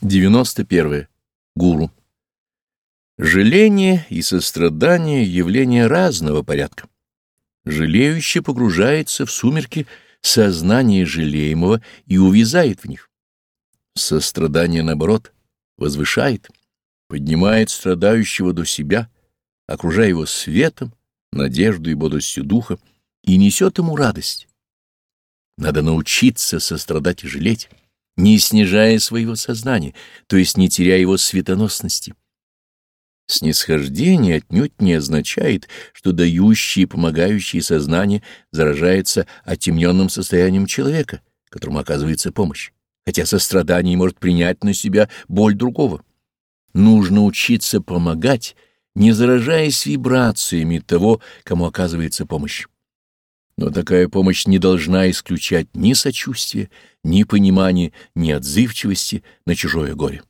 91. Гуру. Жаление и сострадание — явления разного порядка. Жалеющий погружается в сумерки сознания жалеемого и увязает в них. Сострадание, наоборот, возвышает, поднимает страдающего до себя, окружая его светом, надеждой и бодростью духа, и несет ему радость. Надо научиться сострадать и жалеть не снижая своего сознания, то есть не теряя его светоносности. Снисхождение отнюдь не означает, что дающее и помогающее сознание заражается отемненным состоянием человека, которому оказывается помощь, хотя сострадание может принять на себя боль другого. Нужно учиться помогать, не заражаясь вибрациями того, кому оказывается помощь. Но такая помощь не должна исключать ни сочувствия, ни понимания, ни отзывчивости на чужое горе.